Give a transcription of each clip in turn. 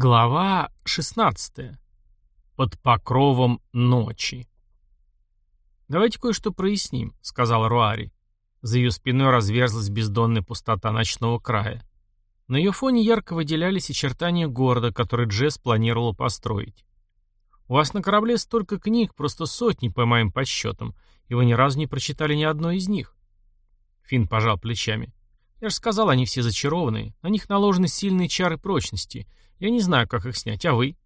Глава 16. Под покровом ночи. «Давайте кое-что проясним», — сказал Руари. За ее спиной разверзлась бездонная пустота ночного края. На ее фоне ярко выделялись очертания города, который Джесс планировала построить. «У вас на корабле столько книг, просто сотни, по моим подсчетам, и вы ни разу не прочитали ни одной из них». Финн пожал плечами. «Я же сказал, они все зачарованные. На них наложены сильные чары прочности» Я не знаю, как их снять, а вы?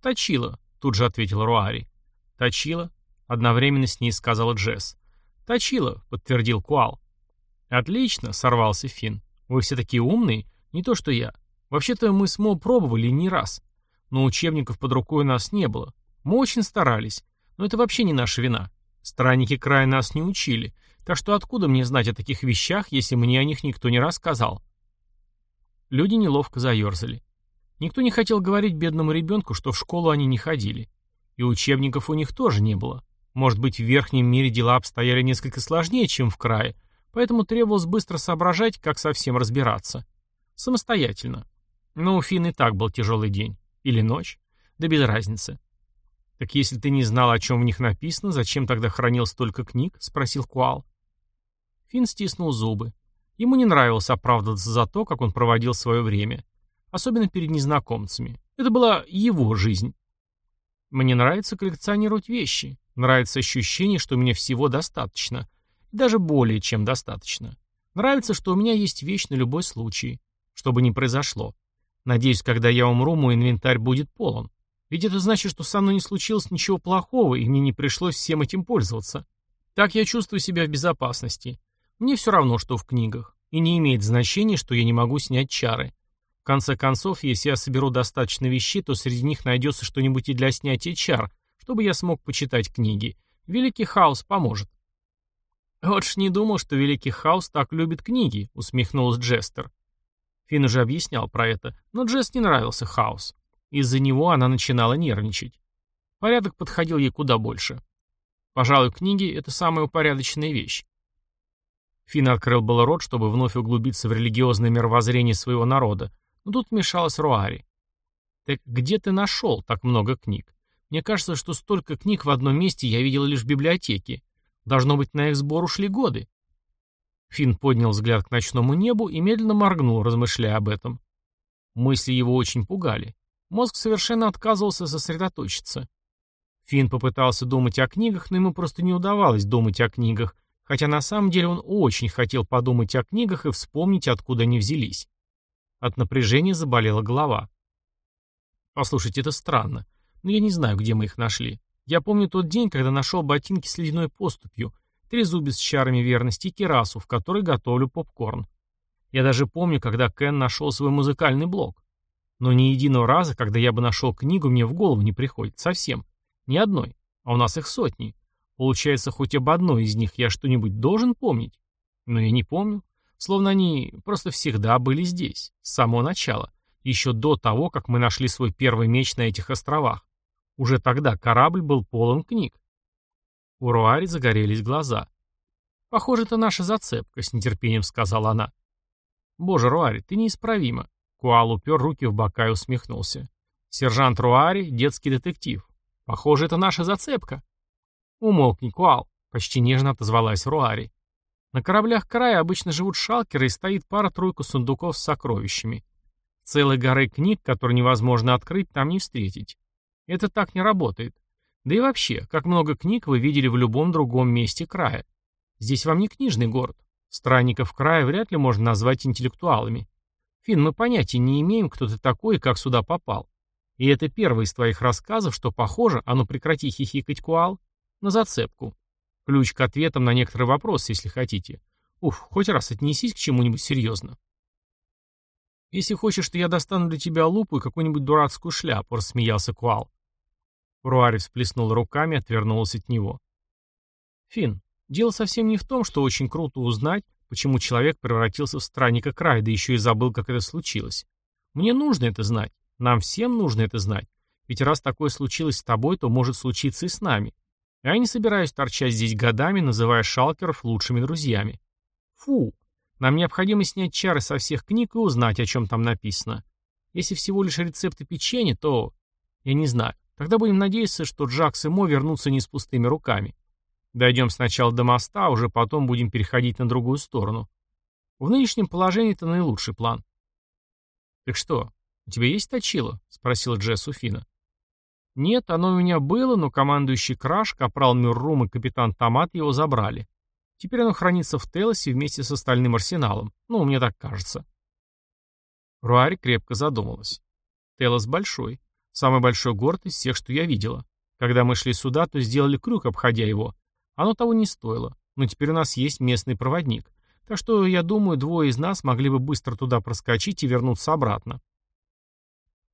Точила, тут же ответил Руари. Точила, одновременно с ней сказала Джесс. Точила, подтвердил Куал. Отлично, сорвался Финн. Вы все такие умные, не то что я. Вообще-то мы с Мо пробовали не раз. Но учебников под рукой у нас не было. Мы очень старались. Но это вообще не наша вина. Странники края нас не учили. Так что откуда мне знать о таких вещах, если мне о них никто не рассказал? Люди неловко заерзали. Никто не хотел говорить бедному ребенку, что в школу они не ходили. И учебников у них тоже не было. Может быть, в верхнем мире дела обстояли несколько сложнее, чем в крае, поэтому требовалось быстро соображать, как совсем разбираться. Самостоятельно. Но у Финн и так был тяжелый день. Или ночь. Да без разницы. «Так если ты не знал, о чем в них написано, зачем тогда хранил столько книг?» — спросил Куал. Финн стиснул зубы. Ему не нравилось оправдываться за то, как он проводил свое время особенно перед незнакомцами. Это была его жизнь. Мне нравится коллекционировать вещи. Нравится ощущение, что у меня всего достаточно. Даже более чем достаточно. Нравится, что у меня есть вещь на любой случай. Что бы ни произошло. Надеюсь, когда я умру, мой инвентарь будет полон. Ведь это значит, что со мной не случилось ничего плохого, и мне не пришлось всем этим пользоваться. Так я чувствую себя в безопасности. Мне все равно, что в книгах. И не имеет значения, что я не могу снять чары. В конце концов, если я соберу достаточно вещей, то среди них найдется что-нибудь и для снятия чар, чтобы я смог почитать книги. Великий хаос поможет. «Вот ж не думал, что Великий Хаос так любит книги», — усмехнулся Джестер. Финн уже объяснял про это, но Джест не нравился Хаос. Из-за него она начинала нервничать. Порядок подходил ей куда больше. Пожалуй, книги — это самая упорядоченная вещь. Финн открыл был рот, чтобы вновь углубиться в религиозное мировоззрение своего народа, но тут вмешалась Руари. «Так где ты нашел так много книг? Мне кажется, что столько книг в одном месте я видел лишь в библиотеке. Должно быть, на их сбор ушли годы». Финн поднял взгляд к ночному небу и медленно моргнул, размышляя об этом. Мысли его очень пугали. Мозг совершенно отказывался сосредоточиться. Финн попытался думать о книгах, но ему просто не удавалось думать о книгах, хотя на самом деле он очень хотел подумать о книгах и вспомнить, откуда они взялись. От напряжения заболела голова. Послушайте, это странно. Но я не знаю, где мы их нашли. Я помню тот день, когда нашел ботинки с ледяной поступью, трезубец с чарами верности и керасу, в которой готовлю попкорн. Я даже помню, когда Кен нашел свой музыкальный блок. Но ни единого раза, когда я бы нашел книгу, мне в голову не приходит. Совсем. Ни одной. А у нас их сотни. Получается, хоть об одной из них я что-нибудь должен помнить. Но я не помню. Словно они просто всегда были здесь, с самого начала, еще до того, как мы нашли свой первый меч на этих островах. Уже тогда корабль был полон книг. У Руари загорелись глаза. «Похоже, это наша зацепка», — с нетерпением сказала она. «Боже, Руари, ты неисправима». Куал упер руки в бока и усмехнулся. «Сержант Руари — детский детектив. Похоже, это наша зацепка». «Умолкни, Куал», — почти нежно отозвалась Руари. На кораблях края обычно живут шалкеры и стоит пара-тройка сундуков с сокровищами. Целой горы книг, которые невозможно открыть, там не встретить. Это так не работает. Да и вообще, как много книг вы видели в любом другом месте края. Здесь вам не книжный город. Странников края вряд ли можно назвать интеллектуалами. Фин, мы понятия не имеем, кто ты такой и как сюда попал. И это первый из твоих рассказов, что похоже, а ну прекрати хихикать, Куал, на зацепку. Ключ к ответам на некоторые вопросы, если хотите. Уф, хоть раз отнесись к чему-нибудь серьезно. Если хочешь, что я достану для тебя лупу и какую-нибудь дурацкую шляпу, рассмеялся Куал. Руари всплеснул руками и отвернулась от него. Фин, дело совсем не в том, что очень круто узнать, почему человек превратился в странника края, да еще и забыл, как это случилось. Мне нужно это знать. Нам всем нужно это знать. Ведь раз такое случилось с тобой, то может случиться и с нами. Я не собираюсь торчать здесь годами, называя шалкеров лучшими друзьями. Фу. Нам необходимо снять чары со всех книг и узнать, о чем там написано. Если всего лишь рецепты печенья, то... Я не знаю. Тогда будем надеяться, что Джакс и Мо вернутся не с пустыми руками. Дойдем сначала до моста, а уже потом будем переходить на другую сторону. В нынешнем положении это наилучший план. «Так что, у тебя есть точило?» — спросила Джесс у Фина. «Нет, оно у меня было, но командующий Краш, капрал Мюррум и капитан Томат его забрали. Теперь оно хранится в Телосе вместе с остальным арсеналом. Ну, мне так кажется». Руари крепко задумалась. Телос большой. Самый большой город из всех, что я видела. Когда мы шли сюда, то сделали крюк, обходя его. Оно того не стоило. Но теперь у нас есть местный проводник. Так что, я думаю, двое из нас могли бы быстро туда проскочить и вернуться обратно.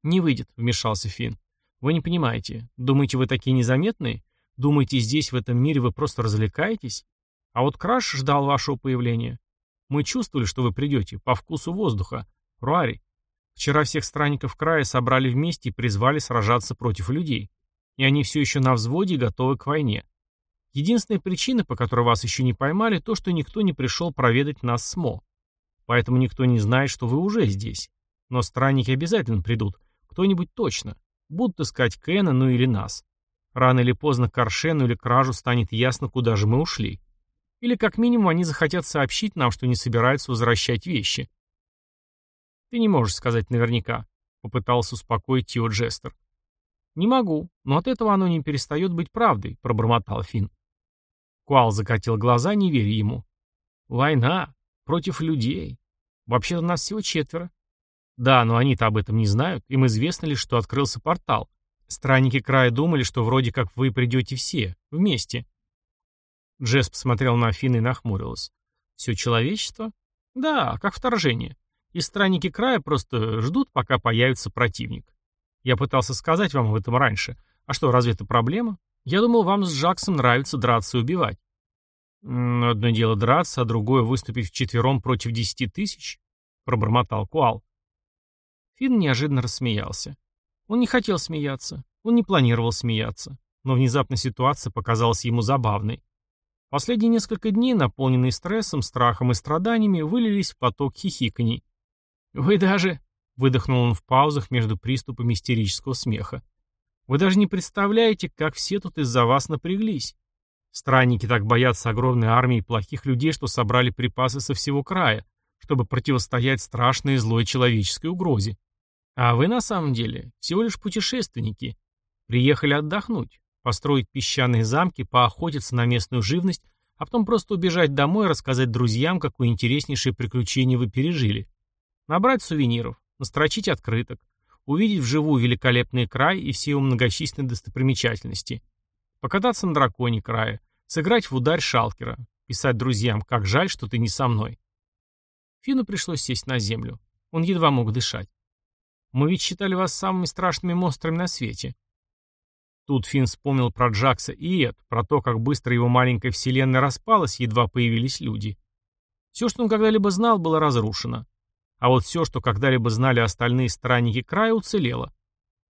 «Не выйдет», — вмешался Финн. «Вы не понимаете. Думаете, вы такие незаметные? Думаете, здесь, в этом мире, вы просто развлекаетесь? А вот Краш ждал вашего появления. Мы чувствовали, что вы придете, по вкусу воздуха. Руари, вчера всех странников края собрали вместе и призвали сражаться против людей. И они все еще на взводе готовы к войне. Единственная причина, по которой вас еще не поймали, то, что никто не пришел проведать нас с Мо. Поэтому никто не знает, что вы уже здесь. Но странники обязательно придут. Кто-нибудь точно. Будут искать Кена, ну или нас. Рано или поздно Каршену или Кражу станет ясно, куда же мы ушли. Или как минимум они захотят сообщить нам, что не собираются возвращать вещи. Ты не можешь сказать наверняка, попытался успокоить его Джестер. Не могу, но от этого оно не перестает быть правдой, пробормотал Финн. Куал закатил глаза, не веря ему. «Война. Против людей. Вообще-то нас всего четверо». «Да, но они-то об этом не знают. Им известно лишь, что открылся портал. Странники края думали, что вроде как вы придете все. Вместе». Джесс посмотрел на Афины и нахмурилась. «Все человечество?» «Да, как вторжение. И странники края просто ждут, пока появится противник. Я пытался сказать вам об этом раньше. А что, разве это проблема? Я думал, вам с Джаксом нравится драться и убивать. Одно дело драться, а другое выступить вчетвером против десяти тысяч, пробормотал Куал. Финн неожиданно рассмеялся. Он не хотел смеяться, он не планировал смеяться, но внезапно ситуация показалась ему забавной. Последние несколько дней, наполненные стрессом, страхом и страданиями, вылились в поток хихиканий. «Вы даже...» — выдохнул он в паузах между приступами истерического смеха. Вы даже не представляете, как все тут из-за вас напряглись. Странники так боятся огромной армии плохих людей, что собрали припасы со всего края, чтобы противостоять страшной злой человеческой угрозе. А вы на самом деле всего лишь путешественники. Приехали отдохнуть, построить песчаные замки, поохотиться на местную живность, а потом просто убежать домой и рассказать друзьям, какое интереснейшее приключение вы пережили. Набрать сувениров, настрочить открыток, увидеть вживую великолепный край и все его многочисленные достопримечательности, покататься на драконе края, сыграть в ударь шалкера, писать друзьям, как жаль, что ты не со мной. Фину пришлось сесть на землю. Он едва мог дышать. Мы ведь считали вас самыми страшными монстрами на свете. Тут Финн вспомнил про Джакса и Эд, про то, как быстро его маленькая вселенная распалась, едва появились люди. Все, что он когда-либо знал, было разрушено. А вот все, что когда-либо знали остальные странники края, уцелело.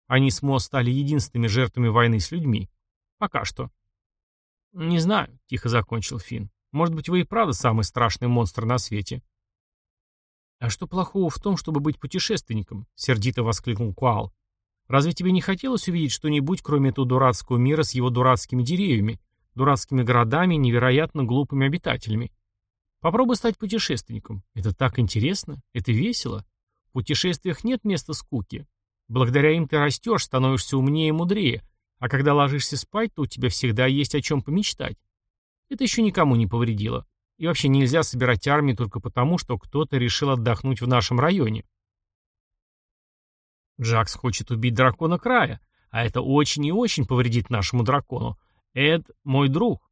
Они с Мо стали единственными жертвами войны с людьми. Пока что. «Не знаю», — тихо закончил Финн. «Может быть, вы и правда самый страшный монстр на свете?» «А что плохого в том, чтобы быть путешественником?» — сердито воскликнул Куал. «Разве тебе не хотелось увидеть что-нибудь, кроме этого дурацкого мира с его дурацкими деревьями, дурацкими городами и невероятно глупыми обитателями? Попробуй стать путешественником. Это так интересно, это весело. В путешествиях нет места скуки. Благодаря им ты растешь, становишься умнее и мудрее, а когда ложишься спать, то у тебя всегда есть о чем помечтать. Это еще никому не повредило. И вообще нельзя собирать армию только потому, что кто-то решил отдохнуть в нашем районе. Джакс хочет убить дракона края, а это очень и очень повредит нашему дракону. Эд — мой друг.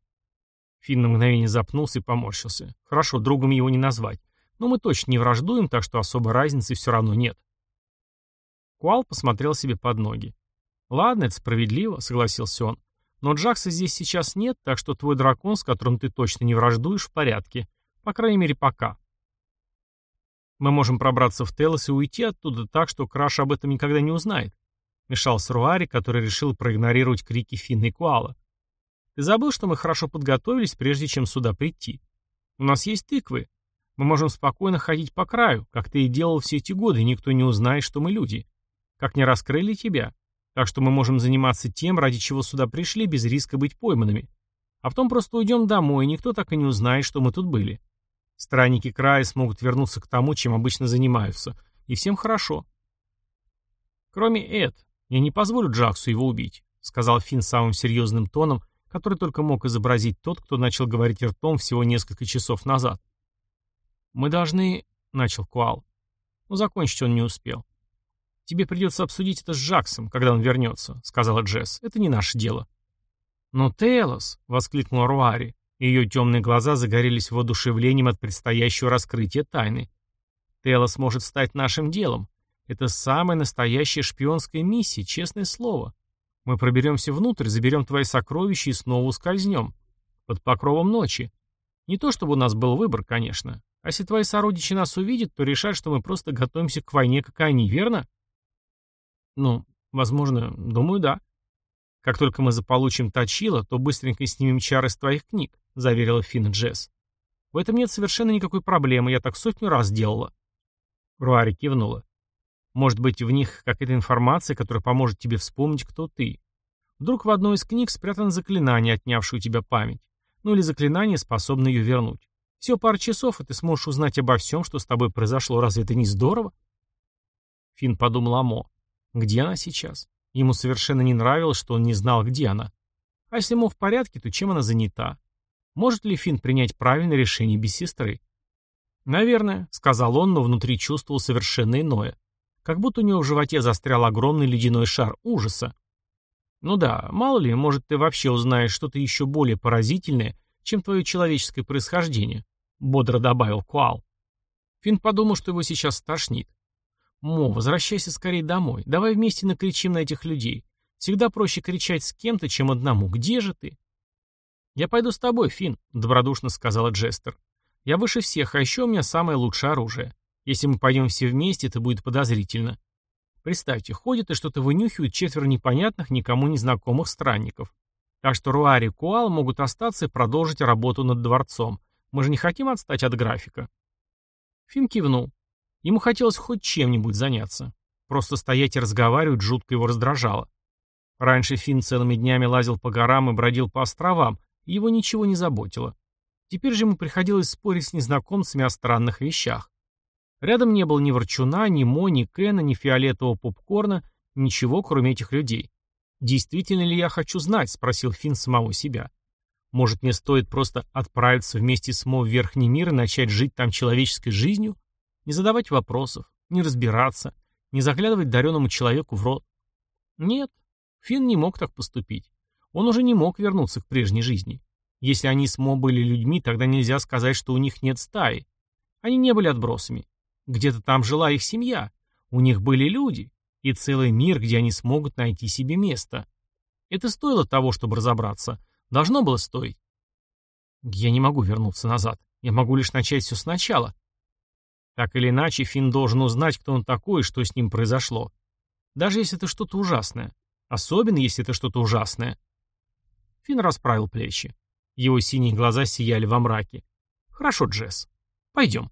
Финн на мгновение запнулся и поморщился. Хорошо, другом его не назвать. Но мы точно не враждуем, так что особой разницы все равно нет. Куал посмотрел себе под ноги. «Ладно, это справедливо», — согласился он. «Но Джакса здесь сейчас нет, так что твой дракон, с которым ты точно не враждуешь, в порядке. По крайней мере, пока». «Мы можем пробраться в Телос и уйти оттуда так, что Краш об этом никогда не узнает», — мешался Руари, который решил проигнорировать крики Финна и Куала. Ты забыл, что мы хорошо подготовились, прежде чем сюда прийти? У нас есть тыквы. Мы можем спокойно ходить по краю, как ты и делал все эти годы, никто не узнает, что мы люди. Как не раскрыли тебя. Так что мы можем заниматься тем, ради чего сюда пришли, без риска быть пойманными. А потом просто уйдем домой, и никто так и не узнает, что мы тут были. Странники края смогут вернуться к тому, чем обычно занимаются. И всем хорошо. Кроме Эд, я не позволю Джаксу его убить, сказал Финн самым серьезным тоном, который только мог изобразить тот, кто начал говорить ртом всего несколько часов назад. «Мы должны...» — начал Куал. Но закончить он не успел. «Тебе придется обсудить это с Джаксом, когда он вернется», — сказала Джесс. «Это не наше дело». «Но Тейлос!» — воскликнула Руари. Ее темные глаза загорелись воодушевлением от предстоящего раскрытия тайны. «Тейлос может стать нашим делом. Это самая настоящая шпионская миссия, честное слово. Мы проберемся внутрь, заберем твои сокровища и снова ускользнем. Под покровом ночи. Не то чтобы у нас был выбор, конечно. А если твои сородичи нас увидят, то решат, что мы просто готовимся к войне, как они, верно? Ну, возможно, думаю, да. Как только мы заполучим Точила, то быстренько снимем чары с твоих книг, заверила Финн Джесс. В этом нет совершенно никакой проблемы, я так сотню раз делала. Руари кивнула. Может быть, в них какая-то информация, которая поможет тебе вспомнить, кто ты. Вдруг в одной из книг спрятано заклинание, отнявшее у тебя память. Ну или заклинание, способное ее вернуть. Всего пару часов, и ты сможешь узнать обо всем, что с тобой произошло. Разве это не здорово? Финн подумал о Мо. Где она сейчас? Ему совершенно не нравилось, что он не знал, где она. А если Мо в порядке, то чем она занята? Может ли Финн принять правильное решение без сестры? «Наверное», — сказал он, но внутри чувствовал совершенно иное. Как будто у него в животе застрял огромный ледяной шар ужаса. Ну да, мало ли, может, ты вообще узнаешь что-то еще более поразительное, чем твое человеческое происхождение», — бодро добавил Куал. Финн подумал, что его сейчас стошнит. «Мо, возвращайся скорее домой. Давай вместе накричим на этих людей. Всегда проще кричать с кем-то, чем одному. Где же ты?» «Я пойду с тобой, Финн», — добродушно сказала Джестер. «Я выше всех, а еще у меня самое лучшее оружие. Если мы пойдем все вместе, это будет подозрительно. Представьте, ходят и что-то вынюхивают четверо непонятных, никому не знакомых странников. Так что Руари и Куал могут остаться и продолжить работу над дворцом. Мы же не хотим отстать от графика. Финн кивнул. Ему хотелось хоть чем-нибудь заняться. Просто стоять и разговаривать жутко его раздражало. Раньше Финн целыми днями лазил по горам и бродил по островам, и его ничего не заботило. Теперь же ему приходилось спорить с незнакомцами о странных вещах. Рядом не было ни Ворчуна, ни Мо, ни Кена, ни фиолетового попкорна, ничего, кроме этих людей. «Действительно ли я хочу знать?» — спросил Финн самого себя. «Может, мне стоит просто отправиться вместе с Мо в Верхний мир и начать жить там человеческой жизнью? Не задавать вопросов, не разбираться, не заглядывать дареному человеку в рот?» Нет, Финн не мог так поступить. Он уже не мог вернуться к прежней жизни. Если они с Мо были людьми, тогда нельзя сказать, что у них нет стаи. Они не были отбросами. Где-то там жила их семья. У них были люди и целый мир, где они смогут найти себе место. Это стоило того, чтобы разобраться. Должно было стоить. Я не могу вернуться назад. Я могу лишь начать все сначала. Так или иначе, Финн должен узнать, кто он такой и что с ним произошло. Даже если это что-то ужасное. Особенно, если это что-то ужасное. Финн расправил плечи. Его синие глаза сияли во мраке. «Хорошо, Джесс. Пойдем».